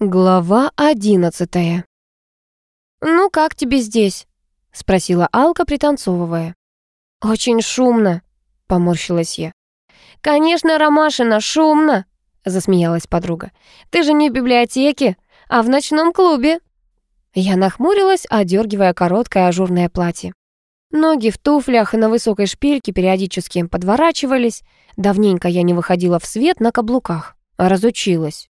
Глава одиннадцатая. «Ну, как тебе здесь?» — спросила Алка, пританцовывая. «Очень шумно», — поморщилась я. «Конечно, Ромашина, шумно», — засмеялась подруга. «Ты же не в библиотеке, а в ночном клубе». Я нахмурилась, одергивая короткое ажурное платье. Ноги в туфлях на высокой шпильке периодически подворачивались. Давненько я не выходила в свет на каблуках. Разучилась.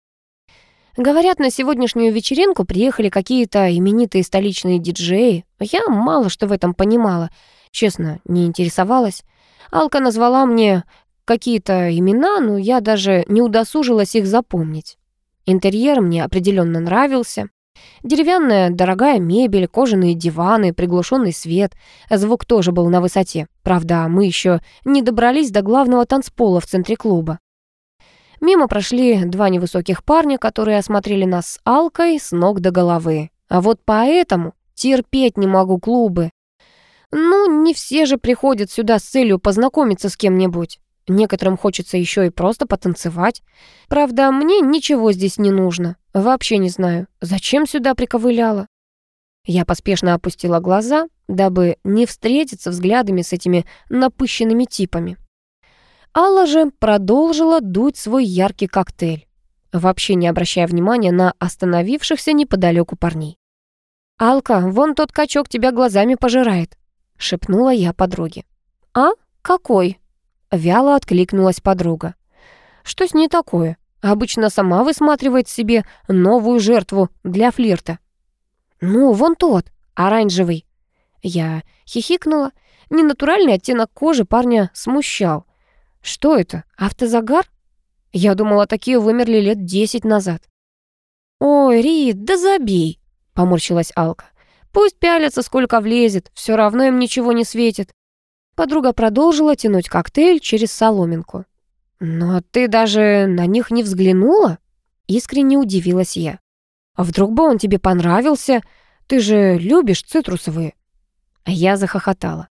Говорят, на сегодняшнюю вечеринку приехали какие-то именитые столичные диджеи. Я мало что в этом понимала. Честно, не интересовалась. Алка назвала мне какие-то имена, но я даже не удосужилась их запомнить. Интерьер мне определенно нравился. Деревянная дорогая мебель, кожаные диваны, приглушенный свет. Звук тоже был на высоте. Правда, мы еще не добрались до главного танцпола в центре клуба. Мимо прошли два невысоких парня, которые осмотрели нас с Алкой с ног до головы. А вот поэтому терпеть не могу клубы. Ну, не все же приходят сюда с целью познакомиться с кем-нибудь. Некоторым хочется еще и просто потанцевать. Правда, мне ничего здесь не нужно. Вообще не знаю, зачем сюда приковыляла. Я поспешно опустила глаза, дабы не встретиться взглядами с этими напыщенными типами. Алла же продолжила дуть свой яркий коктейль, вообще не обращая внимания на остановившихся неподалеку парней. «Алка, вон тот качок тебя глазами пожирает», — шепнула я подруге. «А? Какой?» — вяло откликнулась подруга. «Что с ней такое? Обычно сама высматривает себе новую жертву для флирта». «Ну, вон тот, оранжевый». Я хихикнула. Ненатуральный оттенок кожи парня смущал. Что это? Автозагар? Я думала, такие вымерли лет десять назад. «Ой, Рид, да забей!» — поморщилась Алка. «Пусть пялятся, сколько влезет, все равно им ничего не светит». Подруга продолжила тянуть коктейль через соломинку. «Но ты даже на них не взглянула?» Искренне удивилась я. «А вдруг бы он тебе понравился? Ты же любишь цитрусовые?» Я захохотала.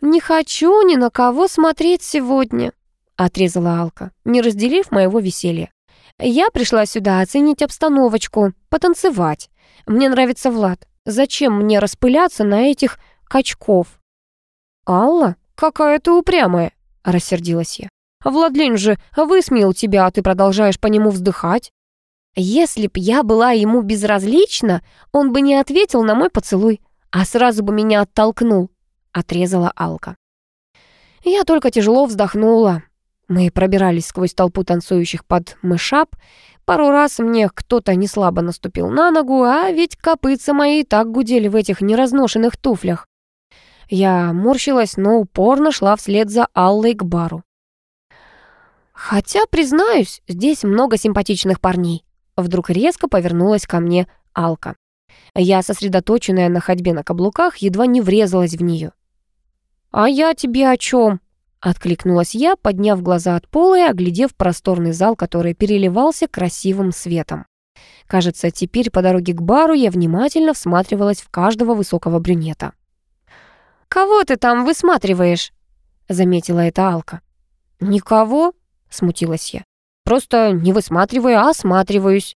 «Не хочу ни на кого смотреть сегодня», — отрезала Алка, не разделив моего веселья. «Я пришла сюда оценить обстановочку, потанцевать. Мне нравится Влад. Зачем мне распыляться на этих качков?» «Алла, какая ты упрямая», — рассердилась я. «Владлен же высмеял тебя, а ты продолжаешь по нему вздыхать». «Если б я была ему безразлична, он бы не ответил на мой поцелуй, а сразу бы меня оттолкнул. — отрезала Алка. Я только тяжело вздохнула. Мы пробирались сквозь толпу танцующих под мышап. Пару раз мне кто-то неслабо наступил на ногу, а ведь копытца мои так гудели в этих неразношенных туфлях. Я морщилась, но упорно шла вслед за Аллой к бару. Хотя, признаюсь, здесь много симпатичных парней. Вдруг резко повернулась ко мне Алка. Я, сосредоточенная на ходьбе на каблуках, едва не врезалась в нее. «А я тебе о чем?» — откликнулась я, подняв глаза от пола и оглядев просторный зал, который переливался красивым светом. Кажется, теперь по дороге к бару я внимательно всматривалась в каждого высокого брюнета. «Кого ты там высматриваешь?» — заметила эта Алка. «Никого?» — смутилась я. «Просто не высматриваю, а осматриваюсь».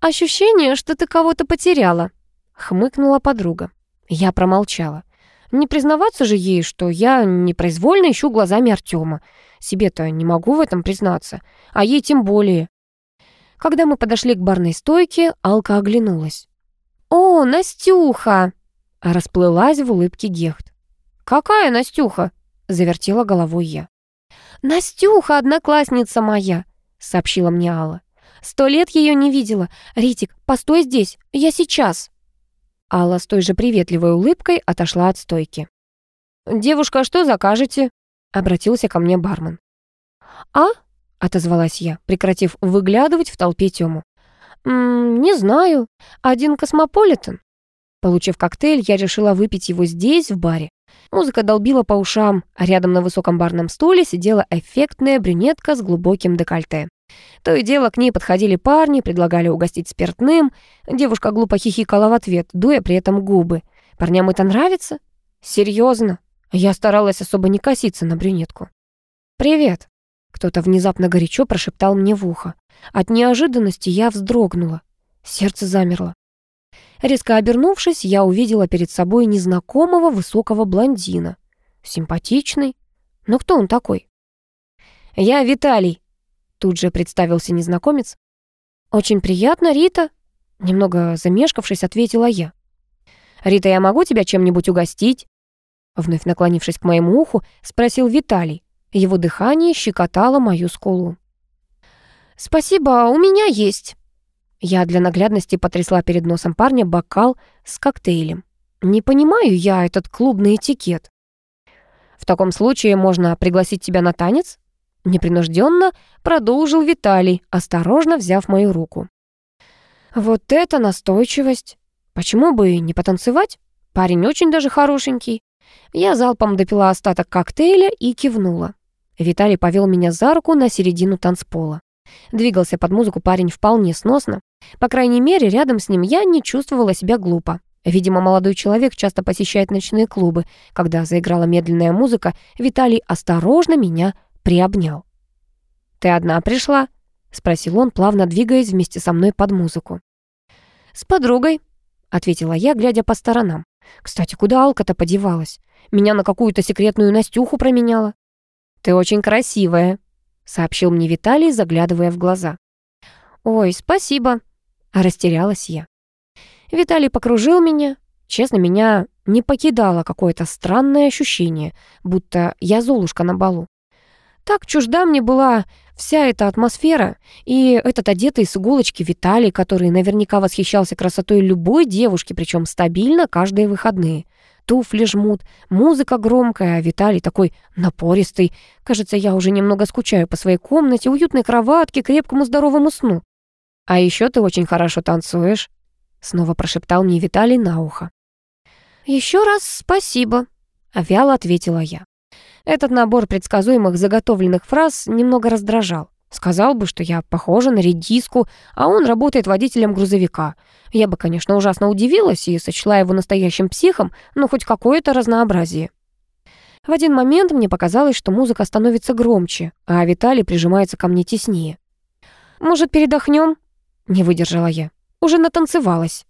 «Ощущение, что ты кого-то потеряла», — хмыкнула подруга. Я промолчала. Не признаваться же ей, что я непроизвольно ищу глазами Артема. Себе-то не могу в этом признаться, а ей тем более. Когда мы подошли к барной стойке, Алка оглянулась. «О, Настюха!» Расплылась в улыбке Гехт. «Какая Настюха?» Завертела головой я. «Настюха, одноклассница моя!» Сообщила мне Алла. «Сто лет ее не видела. Ритик, постой здесь, я сейчас!» Алла с той же приветливой улыбкой отошла от стойки. «Девушка, что закажете?» — обратился ко мне бармен. «А?» — отозвалась я, прекратив выглядывать в толпе Тему. «М «Не знаю. Один космополитен». Получив коктейль, я решила выпить его здесь, в баре. Музыка долбила по ушам, а рядом на высоком барном стуле сидела эффектная брюнетка с глубоким декольте. То и дело к ней подходили парни, предлагали угостить спиртным. Девушка глупо хихикала в ответ, дуя при этом губы. Парням это нравится? Серьезно? Я старалась особо не коситься на брюнетку. «Привет», Кто-то внезапно горячо прошептал мне в ухо. От неожиданности я вздрогнула. Сердце замерло. Резко обернувшись, я увидела перед собой незнакомого высокого блондина. Симпатичный. Но кто он такой? «Я Виталий», — тут же представился незнакомец. «Очень приятно, Рита», — немного замешкавшись, ответила я. «Рита, я могу тебя чем-нибудь угостить?» Вновь наклонившись к моему уху, спросил Виталий. Его дыхание щекотало мою скулу. «Спасибо, у меня есть». Я для наглядности потрясла перед носом парня бокал с коктейлем. Не понимаю я этот клубный этикет. В таком случае можно пригласить тебя на танец? Непринужденно продолжил Виталий, осторожно взяв мою руку. Вот это настойчивость. Почему бы не потанцевать? Парень очень даже хорошенький. Я залпом допила остаток коктейля и кивнула. Виталий повел меня за руку на середину танцпола. Двигался под музыку парень вполне сносно. По крайней мере, рядом с ним я не чувствовала себя глупо. Видимо, молодой человек часто посещает ночные клубы. Когда заиграла медленная музыка, Виталий осторожно меня приобнял. «Ты одна пришла?» — спросил он, плавно двигаясь вместе со мной под музыку. «С подругой», — ответила я, глядя по сторонам. «Кстати, куда Алка-то подевалась? Меня на какую-то секретную Настюху променяла». «Ты очень красивая», — сообщил мне Виталий, заглядывая в глаза. «Ой, спасибо», — растерялась я. Виталий покружил меня. Честно, меня не покидало какое-то странное ощущение, будто я Золушка на балу. Так чужда мне была вся эта атмосфера и этот одетый с иголочки Виталий, который наверняка восхищался красотой любой девушки, причем стабильно каждые выходные. Туфли жмут, музыка громкая, а Виталий такой напористый. Кажется, я уже немного скучаю по своей комнате, уютной кроватке, крепкому здоровому сну. А еще ты очень хорошо танцуешь. Снова прошептал мне Виталий на ухо. «Еще раз спасибо», — вяло ответила я. Этот набор предсказуемых заготовленных фраз немного раздражал. Сказал бы, что я похожа на редиску, а он работает водителем грузовика. Я бы, конечно, ужасно удивилась и сочла его настоящим психом, но хоть какое-то разнообразие. В один момент мне показалось, что музыка становится громче, а Виталий прижимается ко мне теснее. «Может, передохнем?» — не выдержала я. Уже натанцевалась».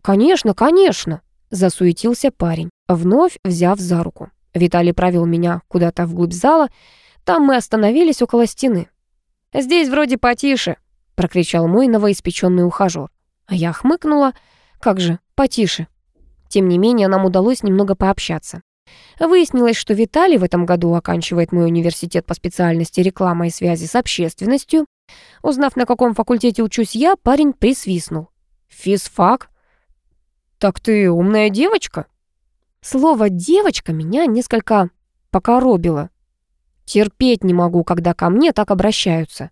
«Конечно, конечно», — засуетился парень, вновь взяв за руку. Виталий провел меня куда-то вглубь зала. Там мы остановились около стены. «Здесь вроде потише», — прокричал мой новоиспеченный ухажер. А я хмыкнула. «Как же, потише». Тем не менее, нам удалось немного пообщаться. Выяснилось, что Виталий в этом году оканчивает мой университет по специальности реклама и связи с общественностью. Узнав, на каком факультете учусь я, парень присвистнул. Физфак? Так ты умная девочка? Слово «девочка» меня несколько покоробило. Терпеть не могу, когда ко мне так обращаются.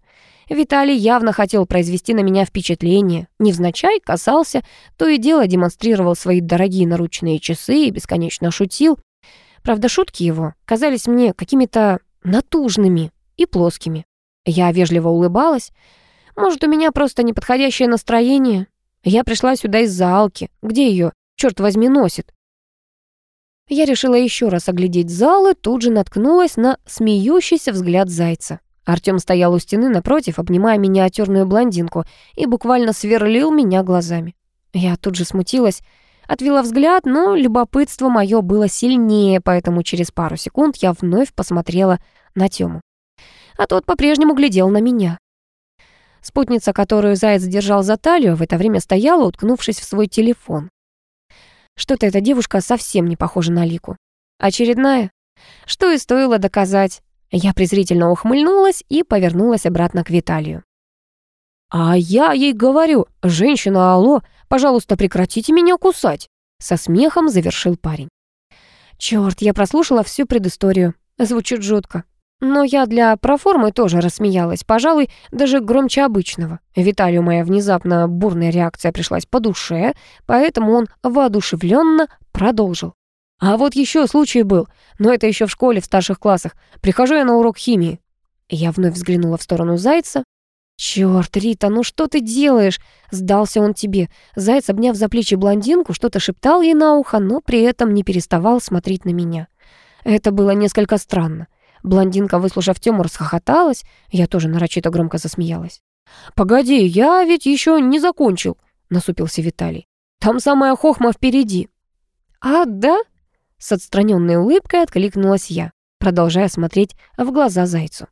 Виталий явно хотел произвести на меня впечатление. Невзначай касался, то и дело демонстрировал свои дорогие наручные часы и бесконечно шутил. Правда, шутки его казались мне какими-то натужными и плоскими. Я вежливо улыбалась. Может, у меня просто неподходящее настроение? Я пришла сюда из-за Алки. Где ее, черт возьми, носит? Я решила еще раз оглядеть зал и тут же наткнулась на смеющийся взгляд зайца. Артём стоял у стены напротив, обнимая миниатюрную блондинку, и буквально сверлил меня глазами. Я тут же смутилась, отвела взгляд, но любопытство мое было сильнее, поэтому через пару секунд я вновь посмотрела на Тёму. А тот по-прежнему глядел на меня. Спутница, которую заяц держал за талию, в это время стояла, уткнувшись в свой телефон. Что-то эта девушка совсем не похожа на Лику. Очередная? Что и стоило доказать. Я презрительно ухмыльнулась и повернулась обратно к Виталию. «А я ей говорю, женщина, алло, пожалуйста, прекратите меня кусать!» Со смехом завершил парень. Черт, я прослушала всю предысторию. Звучит жутко. Но я для проформы тоже рассмеялась, пожалуй, даже громче обычного. Виталию моя внезапно бурная реакция пришлась по душе, поэтому он воодушевленно продолжил. А вот еще случай был, но это еще в школе в старших классах. Прихожу я на урок химии. Я вновь взглянула в сторону Зайца. «Чёрт, Рита, ну что ты делаешь?» Сдался он тебе. Заяц, обняв за плечи блондинку, что-то шептал ей на ухо, но при этом не переставал смотреть на меня. Это было несколько странно. Блондинка, выслушав тему, расхохоталась. Я тоже нарочито громко засмеялась. «Погоди, я ведь еще не закончил», — насупился Виталий. «Там самая хохма впереди». «А, да?» — с отстраненной улыбкой откликнулась я, продолжая смотреть в глаза зайцу.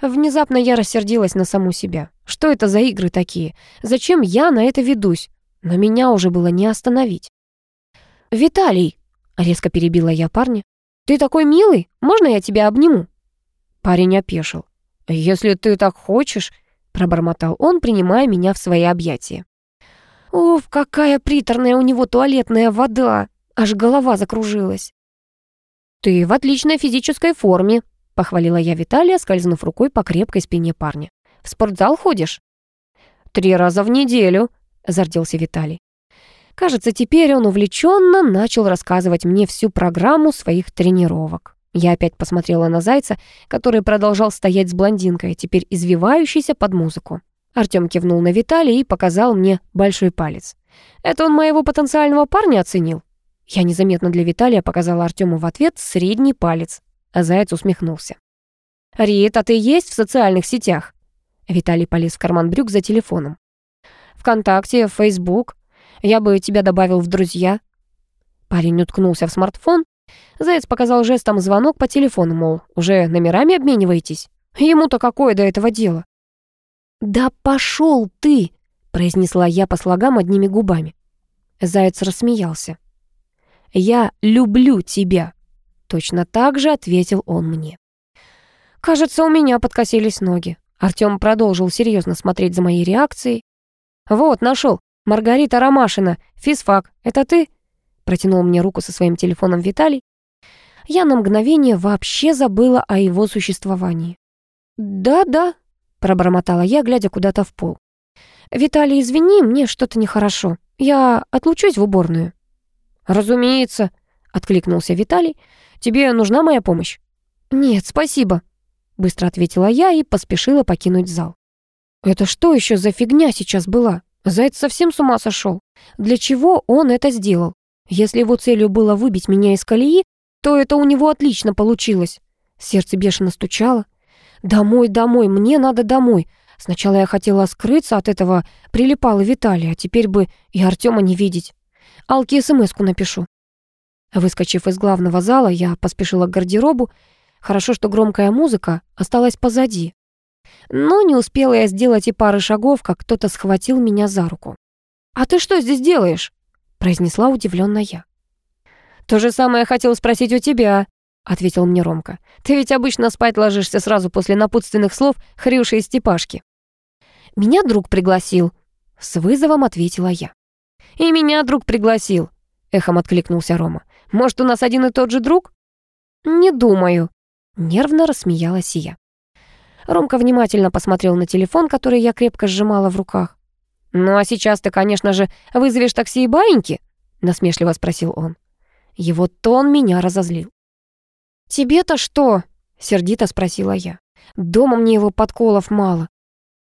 Внезапно я рассердилась на саму себя. Что это за игры такие? Зачем я на это ведусь? Но меня уже было не остановить. «Виталий!» — резко перебила я парня. «Ты такой милый, можно я тебя обниму?» Парень опешил. «Если ты так хочешь», — пробормотал он, принимая меня в свои объятия. «Уф, какая приторная у него туалетная вода!» Аж голова закружилась. «Ты в отличной физической форме», — похвалила я Виталия, скользнув рукой по крепкой спине парня. «В спортзал ходишь?» «Три раза в неделю», — зарделся Виталий. Кажется, теперь он увлеченно начал рассказывать мне всю программу своих тренировок. Я опять посмотрела на Зайца, который продолжал стоять с блондинкой, теперь извивающейся под музыку. Артём кивнул на Виталия и показал мне большой палец. «Это он моего потенциального парня оценил?» Я незаметно для Виталия показала Артёму в ответ средний палец, а Заяц усмехнулся. «Рит, а ты есть в социальных сетях?» Виталий полез в карман брюк за телефоном. «Вконтакте, Фейсбук, я бы тебя добавил в друзья». Парень уткнулся в смартфон. Заяц показал жестом звонок по телефону, мол, уже номерами обмениваетесь? Ему-то какое до этого дело? «Да пошел ты!» — произнесла я по слогам одними губами. Заяц рассмеялся. «Я люблю тебя!» Точно так же ответил он мне. Кажется, у меня подкосились ноги. Артём продолжил серьезно смотреть за моей реакцией. «Вот, нашел. «Маргарита Ромашина, физфак, это ты?» Протянул мне руку со своим телефоном Виталий. Я на мгновение вообще забыла о его существовании. «Да-да», — пробормотала я, глядя куда-то в пол. «Виталий, извини, мне что-то нехорошо. Я отлучусь в уборную». «Разумеется», — откликнулся Виталий. «Тебе нужна моя помощь?» «Нет, спасибо», — быстро ответила я и поспешила покинуть зал. «Это что еще за фигня сейчас была?» Заяц совсем с ума сошел. Для чего он это сделал? Если его целью было выбить меня из колеи, то это у него отлично получилось. Сердце бешено стучало. «Домой, домой, мне надо домой». Сначала я хотела скрыться от этого прилипала Виталия, а теперь бы и Артема не видеть. Алке смс напишу. Выскочив из главного зала, я поспешила к гардеробу. Хорошо, что громкая музыка осталась позади. Но не успела я сделать и пары шагов, как кто-то схватил меня за руку. «А ты что здесь делаешь?» — произнесла удивленно я. «То же самое хотел спросить у тебя», — ответил мне Ромка. «Ты ведь обычно спать ложишься сразу после напутственных слов Хрюши и Степашки». «Меня друг пригласил», — с вызовом ответила я. «И меня друг пригласил», — эхом откликнулся Рома. «Может, у нас один и тот же друг?» «Не думаю», — нервно рассмеялась я. Ромка внимательно посмотрел на телефон, который я крепко сжимала в руках. «Ну а сейчас ты, конечно же, вызовешь такси и баиньки?» — насмешливо спросил он. Его тон меня разозлил. «Тебе-то что?» — сердито спросила я. «Дома мне его подколов мало».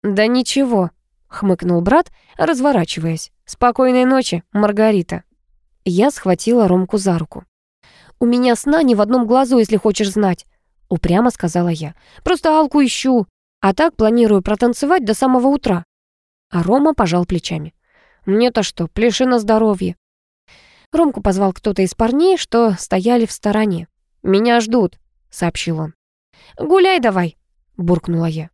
«Да ничего», — хмыкнул брат, разворачиваясь. «Спокойной ночи, Маргарита». Я схватила Ромку за руку. «У меня сна ни в одном глазу, если хочешь знать упрямо сказала я. «Просто Алку ищу, а так планирую протанцевать до самого утра». А Рома пожал плечами. «Мне-то что, пляши на здоровье». Ромку позвал кто-то из парней, что стояли в стороне. «Меня ждут», — сообщил он. «Гуляй давай», — буркнула я.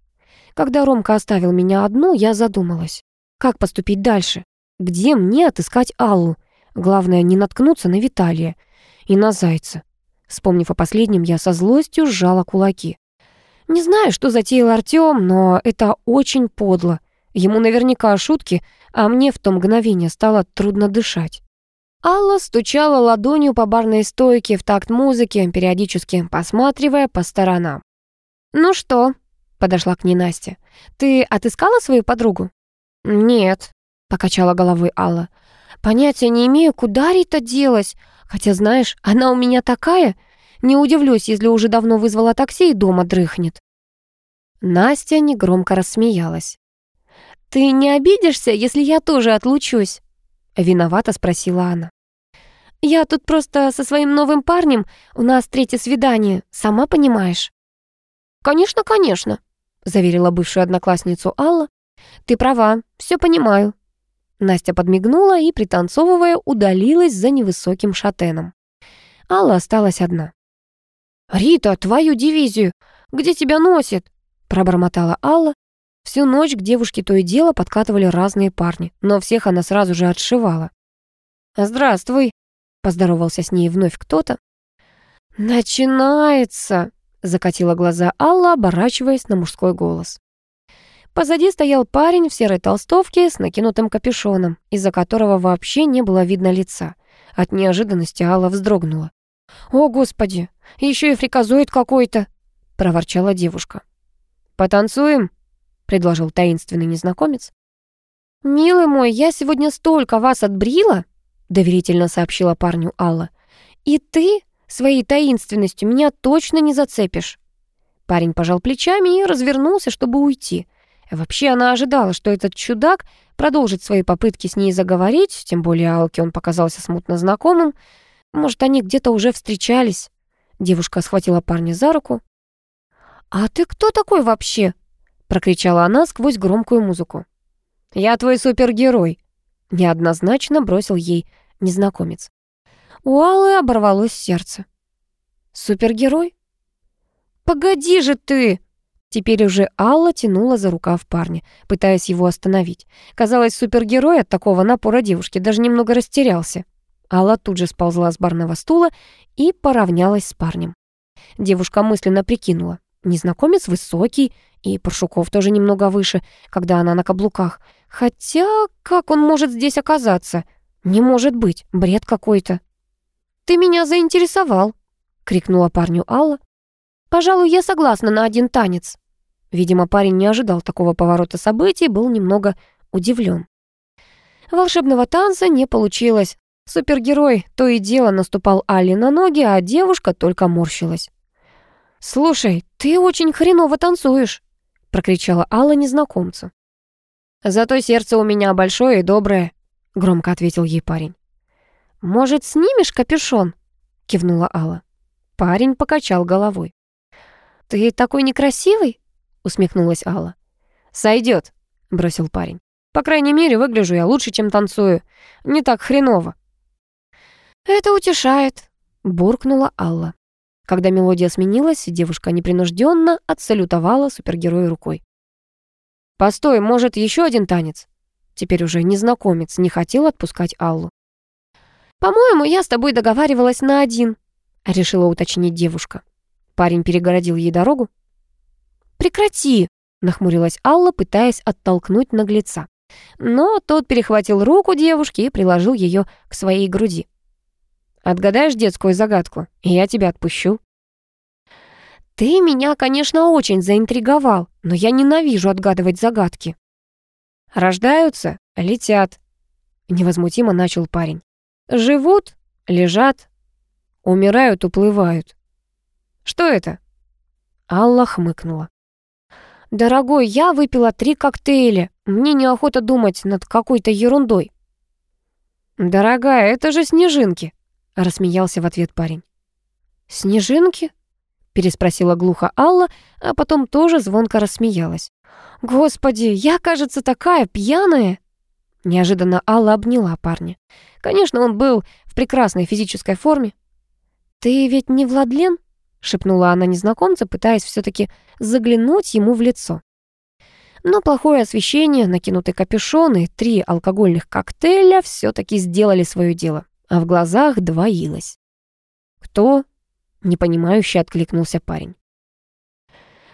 Когда Ромка оставил меня одну, я задумалась. Как поступить дальше? Где мне отыскать Аллу? Главное, не наткнуться на Виталия и на Зайца. Вспомнив о последнем, я со злостью сжала кулаки. Не знаю, что затеял Артём, но это очень подло. Ему наверняка шутки, а мне в то мгновение стало трудно дышать. Алла стучала ладонью по барной стойке в такт музыки, периодически посматривая по сторонам. «Ну что?» — подошла к ней Настя. «Ты отыскала свою подругу?» «Нет», — покачала головой Алла. «Понятия не имею, куда Рита делась. Хотя, знаешь, она у меня такая. Не удивлюсь, если уже давно вызвала такси и дома дрыхнет». Настя негромко рассмеялась. «Ты не обидишься, если я тоже отлучусь?» Виновато спросила она. Я тут просто со своим новым парнем, у нас третье свидание, сама понимаешь». «Конечно, конечно», — заверила бывшую одноклассницу Алла. «Ты права, все понимаю». Настя подмигнула и, пританцовывая, удалилась за невысоким шатеном. Алла осталась одна. «Рита, твою дивизию! Где тебя носит?» пробормотала Алла. Всю ночь к девушке то и дело подкатывали разные парни, но всех она сразу же отшивала. «Здравствуй», — поздоровался с ней вновь кто-то. «Начинается», — закатила глаза Алла, оборачиваясь на мужской голос. Позади стоял парень в серой толстовке с накинутым капюшоном, из-за которого вообще не было видно лица. От неожиданности Алла вздрогнула. «О, Господи, еще и фриказоид какой-то!» — проворчала девушка. «Потанцуем?» — предложил таинственный незнакомец. «Милый мой, я сегодня столько вас отбрила!» — доверительно сообщила парню Алла. «И ты своей таинственностью меня точно не зацепишь». Парень пожал плечами и развернулся, чтобы уйти. Вообще она ожидала, что этот чудак продолжит свои попытки с ней заговорить, тем более Алке он показался смутно знакомым. Может, они где-то уже встречались. Девушка схватила парня за руку. «А ты кто такой вообще?» — прокричала она сквозь громкую музыку. «Я твой супергерой», — неоднозначно бросил ей незнакомец. У Аллы оборвалось сердце. «Супергерой?» «Погоди же ты!» Теперь уже Алла тянула за рукав парня, пытаясь его остановить. Казалось, супергерой от такого напора девушки даже немного растерялся. Алла тут же сползла с барного стула и поравнялась с парнем. Девушка мысленно прикинула. Незнакомец высокий, и Паршуков тоже немного выше, когда она на каблуках. Хотя, как он может здесь оказаться? Не может быть, бред какой-то. «Ты меня заинтересовал», — крикнула парню Алла. «Пожалуй, я согласна на один танец». Видимо, парень не ожидал такого поворота событий, был немного удивлен. Волшебного танца не получилось. Супергерой то и дело наступал Алле на ноги, а девушка только морщилась. «Слушай, ты очень хреново танцуешь», — прокричала Алла незнакомцу. «Зато сердце у меня большое и доброе», — громко ответил ей парень. «Может, снимешь капюшон?» — кивнула Алла. Парень покачал головой. «Ты такой некрасивый?» — усмехнулась Алла. «Сойдет», — бросил парень. «По крайней мере, выгляжу я лучше, чем танцую. Не так хреново». «Это утешает», — буркнула Алла. Когда мелодия сменилась, девушка непринужденно отсалютовала супергерою рукой. «Постой, может, еще один танец?» Теперь уже незнакомец не хотел отпускать Аллу. «По-моему, я с тобой договаривалась на один», — решила уточнить девушка. Парень перегородил ей дорогу. «Прекрати!» — нахмурилась Алла, пытаясь оттолкнуть наглеца. Но тот перехватил руку девушки и приложил ее к своей груди. «Отгадаешь детскую загадку, и я тебя отпущу». «Ты меня, конечно, очень заинтриговал, но я ненавижу отгадывать загадки». «Рождаются, летят», — невозмутимо начал парень. Живут, лежат, умирают, уплывают. Что это? Алла хмыкнула. «Дорогой, я выпила три коктейля. Мне неохота думать над какой-то ерундой». «Дорогая, это же снежинки», — рассмеялся в ответ парень. «Снежинки?» — переспросила глухо Алла, а потом тоже звонко рассмеялась. «Господи, я, кажется, такая пьяная!» Неожиданно Алла обняла парня. Конечно, он был в прекрасной физической форме. «Ты ведь не Владлен?» — шепнула она незнакомца, пытаясь все таки заглянуть ему в лицо. Но плохое освещение, накинутый капюшон и три алкогольных коктейля все таки сделали свое дело, а в глазах двоилось. «Кто?» — непонимающе откликнулся парень.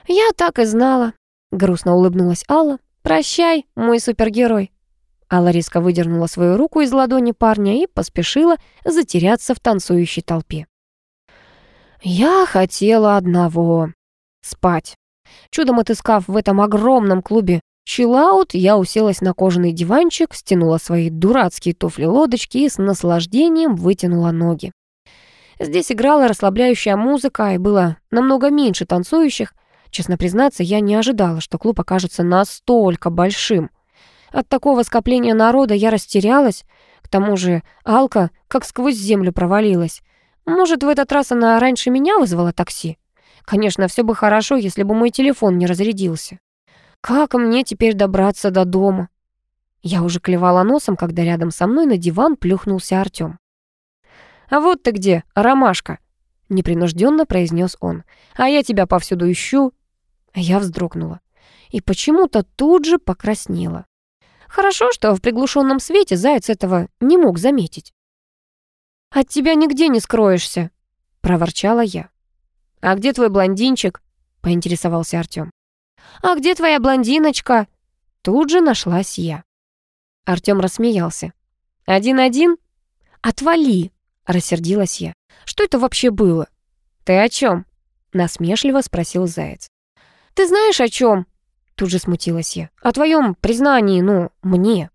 «Я так и знала», — грустно улыбнулась Алла. «Прощай, мой супергерой». Алла резко выдернула свою руку из ладони парня и поспешила затеряться в танцующей толпе. «Я хотела одного — спать. Чудом отыскав в этом огромном клубе чиллаут, я уселась на кожаный диванчик, стянула свои дурацкие туфли-лодочки и с наслаждением вытянула ноги. Здесь играла расслабляющая музыка, и было намного меньше танцующих. Честно признаться, я не ожидала, что клуб окажется настолько большим. От такого скопления народа я растерялась. К тому же Алка как сквозь землю провалилась. Может, в этот раз она раньше меня вызвала такси? Конечно, все бы хорошо, если бы мой телефон не разрядился. Как мне теперь добраться до дома? Я уже клевала носом, когда рядом со мной на диван плюхнулся Артём. «А вот ты где, ромашка!» — непринужденно произнес он. «А я тебя повсюду ищу». Я вздрогнула и почему-то тут же покраснела. Хорошо, что в приглушенном свете заяц этого не мог заметить. «От тебя нигде не скроешься», — проворчала я. «А где твой блондинчик?» — поинтересовался Артём. «А где твоя блондиночка?» Тут же нашлась я. Артём рассмеялся. «Один-один?» «Отвали!» — рассердилась я. «Что это вообще было?» «Ты о чём?» — насмешливо спросил Заяц. «Ты знаешь, о чём?» Тут же смутилась я. «О твоём признании, ну, мне».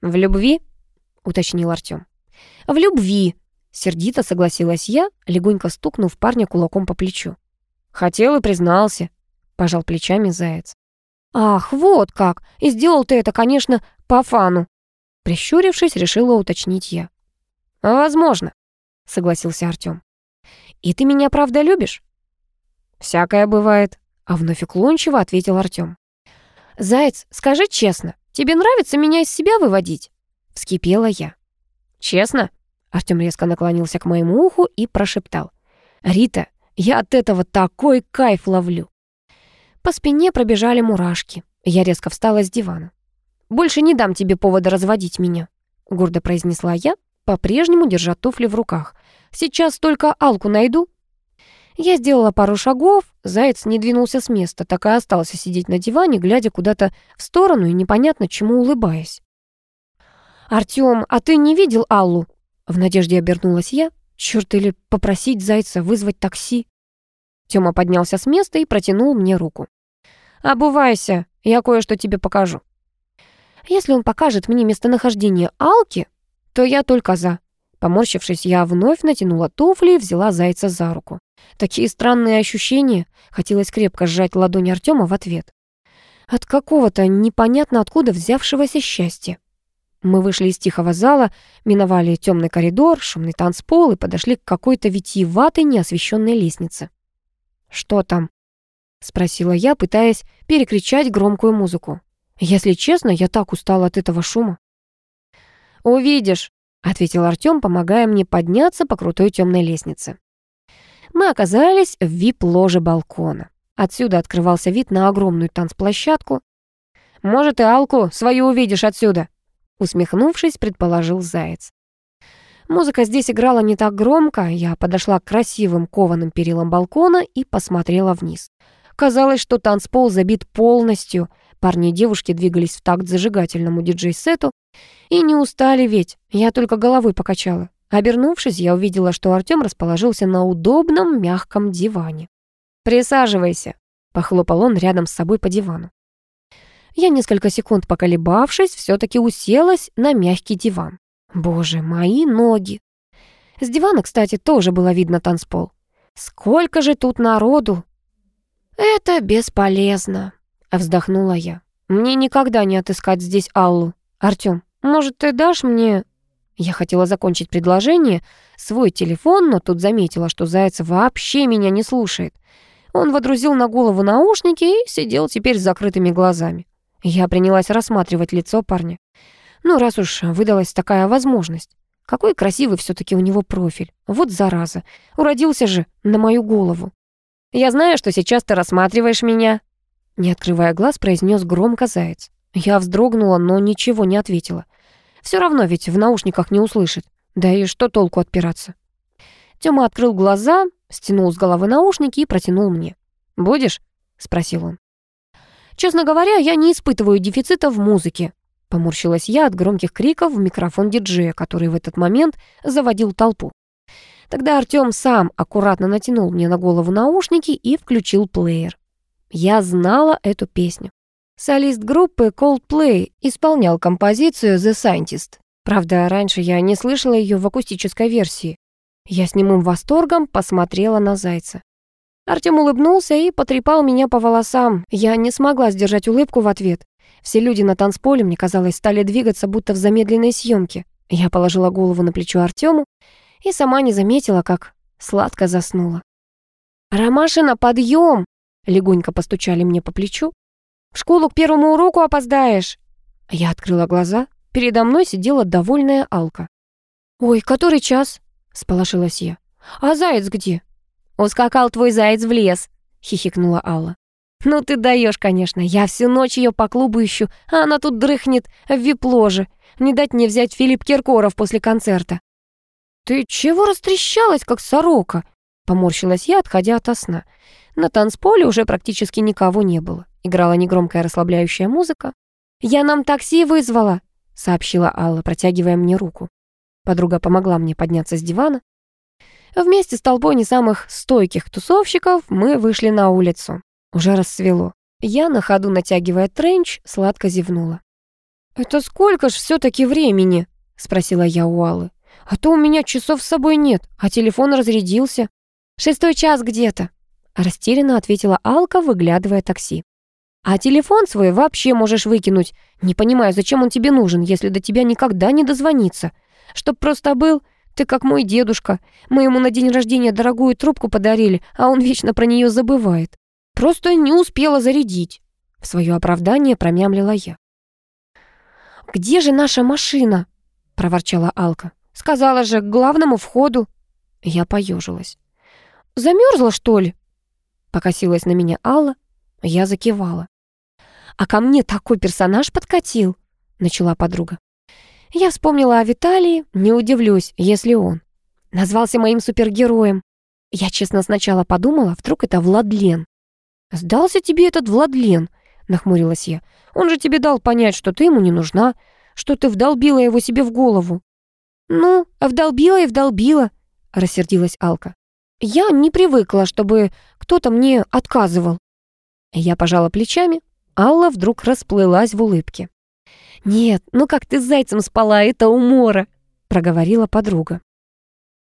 «В любви?» — уточнил Артём. «В любви», — сердито согласилась я, легонько стукнув парня кулаком по плечу. «Хотел и признался», — пожал плечами Заяц. «Ах, вот как! И сделал ты это, конечно, по фану!» Прищурившись, решила уточнить я. «Возможно», — согласился Артём. «И ты меня правда любишь?» «Всякое бывает», — а вновь уклончиво ответил Артём. «Заяц, скажи честно, тебе нравится меня из себя выводить?» Вскипела я. «Честно?» Артём резко наклонился к моему уху и прошептал. «Рита, я от этого такой кайф ловлю!» По спине пробежали мурашки. Я резко встала с дивана. «Больше не дам тебе повода разводить меня», — гордо произнесла я, по-прежнему держа туфли в руках. «Сейчас только Алку найду». Я сделала пару шагов, заяц не двинулся с места, так и остался сидеть на диване, глядя куда-то в сторону и непонятно чему улыбаясь. «Артём, а ты не видел Аллу?» В надежде обернулась я. Чёрт, или попросить зайца вызвать такси? Тёма поднялся с места и протянул мне руку. «Обувайся, я кое-что тебе покажу». Если он покажет мне местонахождение Алки, то я только за. Поморщившись, я вновь натянула туфли и взяла зайца за руку. Такие странные ощущения. Хотелось крепко сжать ладонь Артема в ответ. От какого-то непонятно откуда взявшегося счастья. Мы вышли из тихого зала, миновали темный коридор, шумный танцпол и подошли к какой-то витиеватой неосвещенной лестнице. «Что там?» — спросила я, пытаясь перекричать громкую музыку. Если честно, я так устала от этого шума. «Увидишь», — ответил Артём, помогая мне подняться по крутой темной лестнице. Мы оказались в вип-ложе балкона. Отсюда открывался вид на огромную танцплощадку. «Может, и Алку свою увидишь отсюда», — усмехнувшись, предположил Заяц. Музыка здесь играла не так громко, я подошла к красивым кованым перилам балкона и посмотрела вниз. Казалось, что танцпол забит полностью — Парни и девушки двигались в такт зажигательному диджей-сету и не устали ведь, я только головой покачала. Обернувшись, я увидела, что Артём расположился на удобном мягком диване. «Присаживайся», — похлопал он рядом с собой по дивану. Я несколько секунд поколебавшись, все таки уселась на мягкий диван. Боже, мои ноги! С дивана, кстати, тоже было видно танцпол. Сколько же тут народу! Это бесполезно. Вздохнула я. «Мне никогда не отыскать здесь Аллу. Артём, может, ты дашь мне...» Я хотела закончить предложение, свой телефон, но тут заметила, что Заяц вообще меня не слушает. Он водрузил на голову наушники и сидел теперь с закрытыми глазами. Я принялась рассматривать лицо парня. Ну, раз уж выдалась такая возможность. Какой красивый все таки у него профиль. Вот зараза. Уродился же на мою голову. «Я знаю, что сейчас ты рассматриваешь меня», не открывая глаз, произнес громко заяц. Я вздрогнула, но ничего не ответила. Все равно ведь в наушниках не услышит. Да и что толку отпираться? Тёма открыл глаза, стянул с головы наушники и протянул мне. «Будешь?» — спросил он. «Честно говоря, я не испытываю дефицита в музыке», — поморщилась я от громких криков в микрофон диджея, который в этот момент заводил толпу. Тогда Артём сам аккуратно натянул мне на голову наушники и включил плеер. Я знала эту песню. Солист группы Coldplay исполнял композицию «The Scientist». Правда, раньше я не слышала ее в акустической версии. Я с немым восторгом посмотрела на Зайца. Артем улыбнулся и потрепал меня по волосам. Я не смогла сдержать улыбку в ответ. Все люди на танцполе, мне казалось, стали двигаться, будто в замедленной съемке. Я положила голову на плечо Артему и сама не заметила, как сладко заснула. «Ромашина, подъем!» — легонько постучали мне по плечу. «В школу к первому уроку опоздаешь!» Я открыла глаза. Передо мной сидела довольная Алка. «Ой, который час?» — сполошилась я. «А заяц где?» «Ускакал твой заяц в лес», — хихикнула Алла. «Ну ты даешь, конечно. Я всю ночь ее по клубу ищу, а она тут дрыхнет в вип-ложе. Не дать мне взять Филипп Киркоров после концерта». «Ты чего растрещалась, как сорока?» Поморщилась я, отходя от сна. На танцполе уже практически никого не было. Играла негромкая расслабляющая музыка. «Я нам такси вызвала», — сообщила Алла, протягивая мне руку. Подруга помогла мне подняться с дивана. Вместе с толпой не самых стойких тусовщиков мы вышли на улицу. Уже рассвело. Я, на ходу натягивая тренч, сладко зевнула. «Это сколько ж все таки времени?» — спросила я у Аллы. «А то у меня часов с собой нет, а телефон разрядился». «Шестой час где-то», — растерянно ответила Алка, выглядывая такси. «А телефон свой вообще можешь выкинуть. Не понимаю, зачем он тебе нужен, если до тебя никогда не дозвониться. Чтоб просто был, ты как мой дедушка. Мы ему на день рождения дорогую трубку подарили, а он вечно про нее забывает». Просто не успела зарядить. В свое оправдание промямлила я. «Где же наша машина?» — проворчала Алка. «Сказала же, к главному входу». Я поежилась. «Замерзла, что ли?» Покосилась на меня Алла. Я закивала. «А ко мне такой персонаж подкатил», — начала подруга. Я вспомнила о Виталии, не удивлюсь, если он. Назвался моим супергероем. Я, честно, сначала подумала, вдруг это Владлен. «Сдался тебе этот Владлен?» — нахмурилась я. «Он же тебе дал понять, что ты ему не нужна, что ты вдолбила его себе в голову». «Ну, вдолбила и вдолбила», — рассердилась Алка. «Я не привыкла, чтобы кто-то мне отказывал». Я пожала плечами. Алла вдруг расплылась в улыбке. «Нет, ну как ты с зайцем спала, это умора», — проговорила подруга.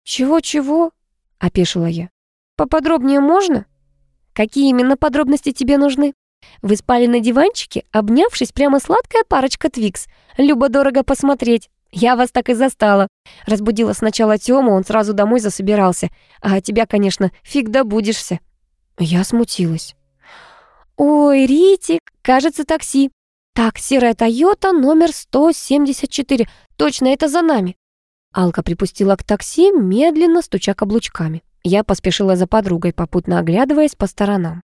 «Чего-чего?» — опешила я. «Поподробнее можно?» Какие именно подробности тебе нужны? Вы спали на диванчике, обнявшись, прямо сладкая парочка Твикс. Любо-дорого посмотреть. Я вас так и застала. Разбудила сначала Тёму, он сразу домой засобирался. А тебя, конечно, фиг добудешься. Я смутилась. «Ой, Ритик, кажется, такси. Так, серая Тойота, номер 174. Точно, это за нами». Алка припустила к такси, медленно стуча каблучками. Я поспешила за подругой, попутно оглядываясь по сторонам.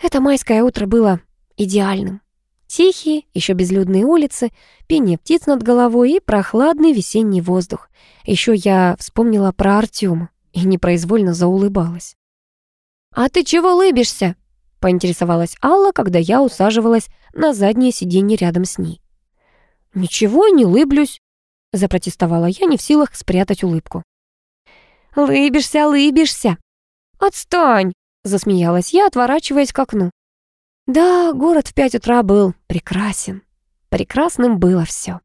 Это майское утро было идеальным. Тихие, еще безлюдные улицы, пение птиц над головой и прохладный весенний воздух. Еще я вспомнила про Артема и непроизвольно заулыбалась. «А ты чего лыбишься?» — поинтересовалась Алла, когда я усаживалась на заднее сиденье рядом с ней. «Ничего, не лыблюсь», — запротестовала я, не в силах спрятать улыбку. Лыбишься, лыбишься!» «Отстань!» — засмеялась я, отворачиваясь к окну. Да, город в пять утра был прекрасен. Прекрасным было все.